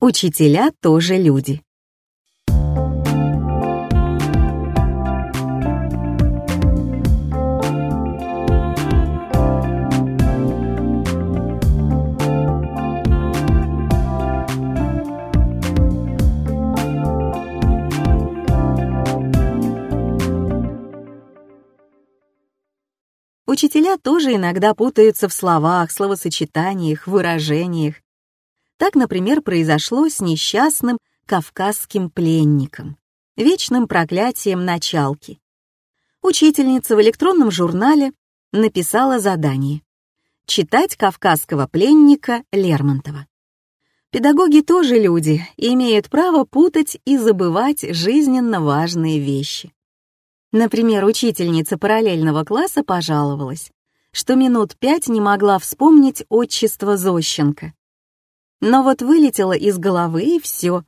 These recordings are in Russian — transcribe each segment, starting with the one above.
Учителя тоже люди. Учителя тоже иногда путаются в словах, словосочетаниях, выражениях. Так, например, произошло с несчастным кавказским пленником, вечным проклятием началки. Учительница в электронном журнале написала задание «Читать кавказского пленника Лермонтова». Педагоги тоже люди и имеют право путать и забывать жизненно важные вещи. Например, учительница параллельного класса пожаловалась, что минут пять не могла вспомнить отчество Зощенко. Но вот вылетело из головы и все.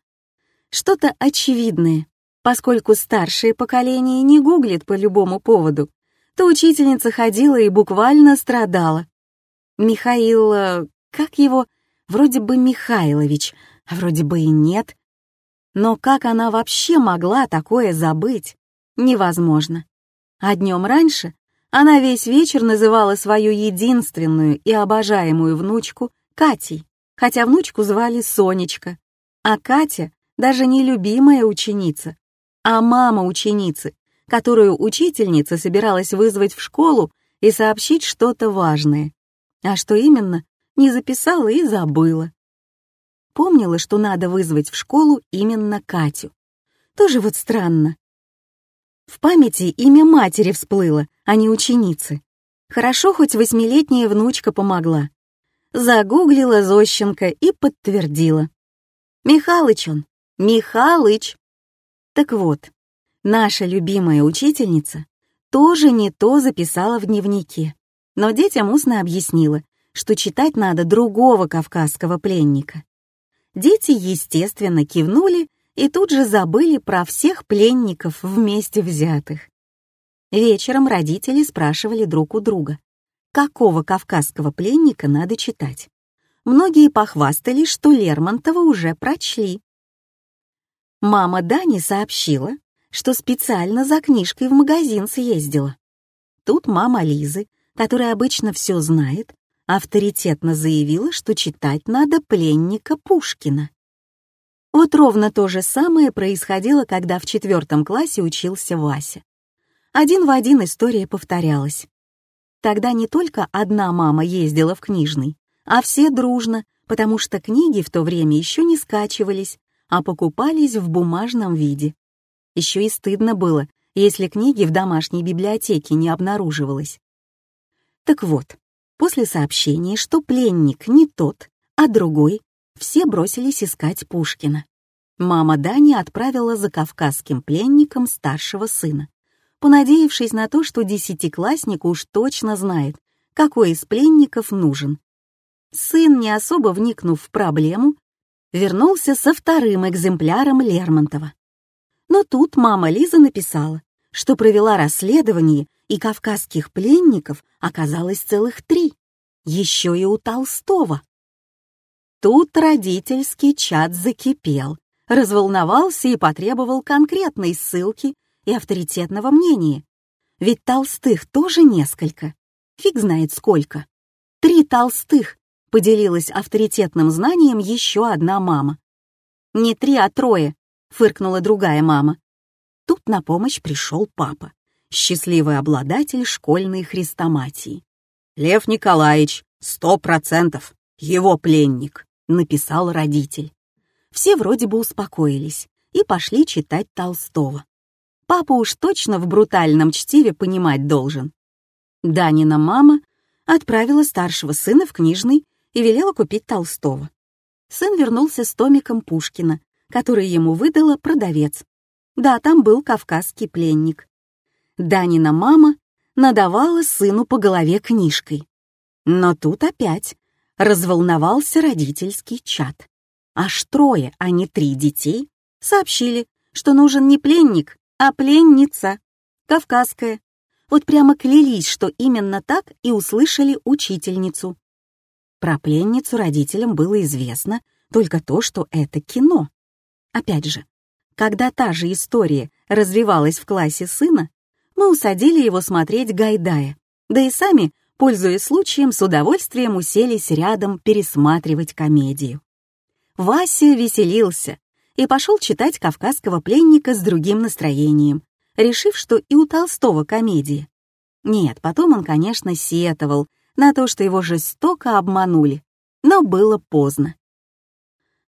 Что-то очевидное. Поскольку старшее поколение не гуглит по любому поводу, то учительница ходила и буквально страдала. Михаил... Э, как его? Вроде бы Михайлович, а вроде бы и нет. Но как она вообще могла такое забыть? невозможно. А днем раньше она весь вечер называла свою единственную и обожаемую внучку Катей, хотя внучку звали Сонечка. А Катя даже не любимая ученица, а мама ученицы, которую учительница собиралась вызвать в школу и сообщить что-то важное. А что именно, не записала и забыла. Помнила, что надо вызвать в школу именно Катю. Тоже вот странно. В памяти имя матери всплыло, а не ученицы. Хорошо, хоть восьмилетняя внучка помогла. Загуглила Зощенко и подтвердила. Михалыч он, Михалыч. Так вот, наша любимая учительница тоже не то записала в дневнике, но детям устно объяснила, что читать надо другого кавказского пленника. Дети, естественно, кивнули и тут же забыли про всех пленников вместе взятых. Вечером родители спрашивали друг у друга, какого кавказского пленника надо читать. Многие похвастались, что Лермонтова уже прочли. Мама Дани сообщила, что специально за книжкой в магазин съездила. Тут мама Лизы, которая обычно все знает, авторитетно заявила, что читать надо пленника Пушкина. Вот ровно то же самое происходило, когда в четвертом классе учился Вася. Один в один история повторялась. Тогда не только одна мама ездила в книжный, а все дружно, потому что книги в то время еще не скачивались, а покупались в бумажном виде. Еще и стыдно было, если книги в домашней библиотеке не обнаруживалось. Так вот, после сообщения, что пленник не тот, а другой, все бросились искать Пушкина. Мама Дани отправила за кавказским пленником старшего сына, понадеявшись на то, что десятиклассник уж точно знает, какой из пленников нужен. Сын, не особо вникнув в проблему, вернулся со вторым экземпляром Лермонтова. Но тут мама Лиза написала, что провела расследование, и кавказских пленников оказалось целых три, еще и у Толстого. Тут родительский чат закипел, разволновался и потребовал конкретной ссылки и авторитетного мнения. Ведь толстых тоже несколько. Фиг знает сколько. Три толстых, поделилась авторитетным знанием еще одна мама. «Не три, а трое», — фыркнула другая мама. Тут на помощь пришел папа, счастливый обладатель школьной хрестоматии. «Лев Николаевич, сто процентов, его пленник», написал родитель. Все вроде бы успокоились и пошли читать Толстого. Папа уж точно в брутальном чтиве понимать должен. Данина мама отправила старшего сына в книжный и велела купить Толстого. Сын вернулся с томиком Пушкина, который ему выдала продавец. Да, там был кавказский пленник. Данина мама надавала сыну по голове книжкой. Но тут опять разволновался родительский чат. Аж трое, а не три детей сообщили, что нужен не пленник, а пленница, кавказская. Вот прямо клялись, что именно так и услышали учительницу. Про пленницу родителям было известно, только то, что это кино. Опять же, когда та же история развивалась в классе сына, мы усадили его смотреть Гайдая, да и сами, пользуясь случаем, с удовольствием уселись рядом пересматривать комедию. Вася веселился и пошел читать «Кавказского пленника» с другим настроением, решив, что и у Толстого комедия. Нет, потом он, конечно, сетовал на то, что его жестоко обманули, но было поздно.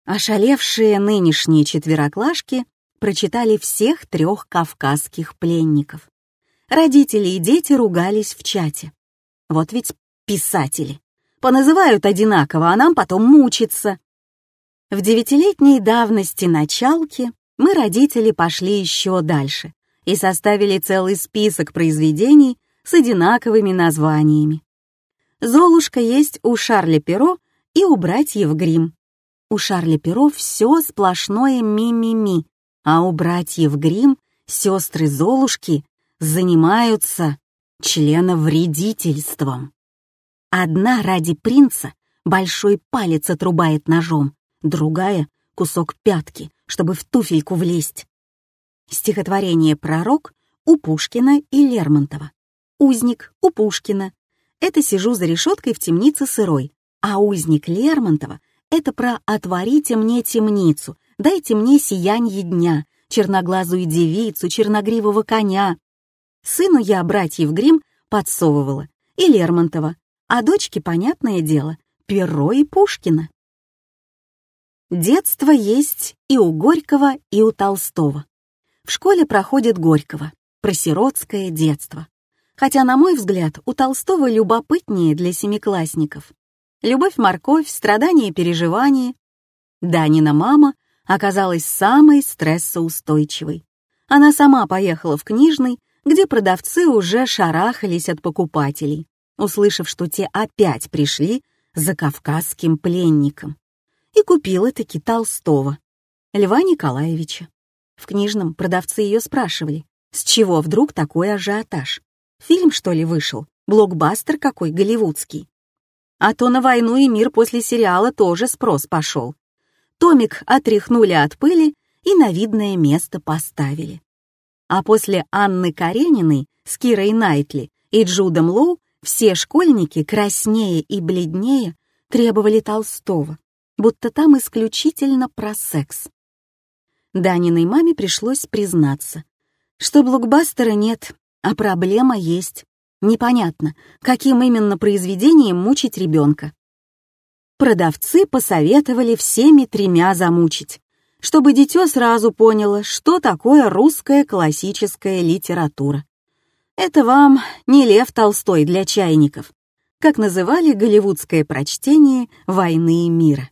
Ошалевшие нынешние четвероклашки прочитали всех трех кавказских пленников. Родители и дети ругались в чате. Вот ведь писатели. Поназывают одинаково, а нам потом мучиться. В девятилетней давности началки мы, родители, пошли еще дальше и составили целый список произведений с одинаковыми названиями. «Золушка» есть у Шарля Перо и у братьев Грим. У Шарля Перо все сплошное ми-ми-ми, а у братьев Грим сестры Золушки занимаются членовредительством. Одна ради принца большой палец отрубает ножом, другая — кусок пятки, чтобы в туфельку влезть. Стихотворение «Пророк» у Пушкина и Лермонтова. «Узник» у Пушкина. Это «Сижу за решеткой в темнице сырой», а «Узник» Лермонтова — это про «Отворите мне темницу», Дайте мне сиянье дня, черноглазую девицу, черногривого коня. Сыну я братьев Грим подсовывала и Лермонтова, а дочке, понятное дело, Перо и Пушкина. Детство есть и у Горького, и у Толстого. В школе проходит Горького, про сиротское детство. Хотя, на мой взгляд, у Толстого любопытнее для семиклассников. Любовь-морковь, страдания и переживания. Данина мама оказалась самой стрессоустойчивой. Она сама поехала в книжный, где продавцы уже шарахались от покупателей, услышав, что те опять пришли за кавказским пленником. И купила-таки Толстого, Льва Николаевича. В книжном продавцы ее спрашивали, с чего вдруг такой ажиотаж? Фильм, что ли, вышел? Блокбастер какой голливудский? А то на «Войну и мир» после сериала тоже спрос пошел. Томик отряхнули от пыли и на видное место поставили. А после Анны Карениной с Кирой Найтли и Джудом Лоу все школьники краснее и бледнее требовали Толстого, будто там исключительно про секс. Даниной маме пришлось признаться, что блокбастера нет, а проблема есть. Непонятно, каким именно произведением мучить ребенка продавцы посоветовали всеми тремя замучить, чтобы дитё сразу поняло, что такое русская классическая литература. Это вам не Лев Толстой для чайников, как называли голливудское прочтение «Войны и мира».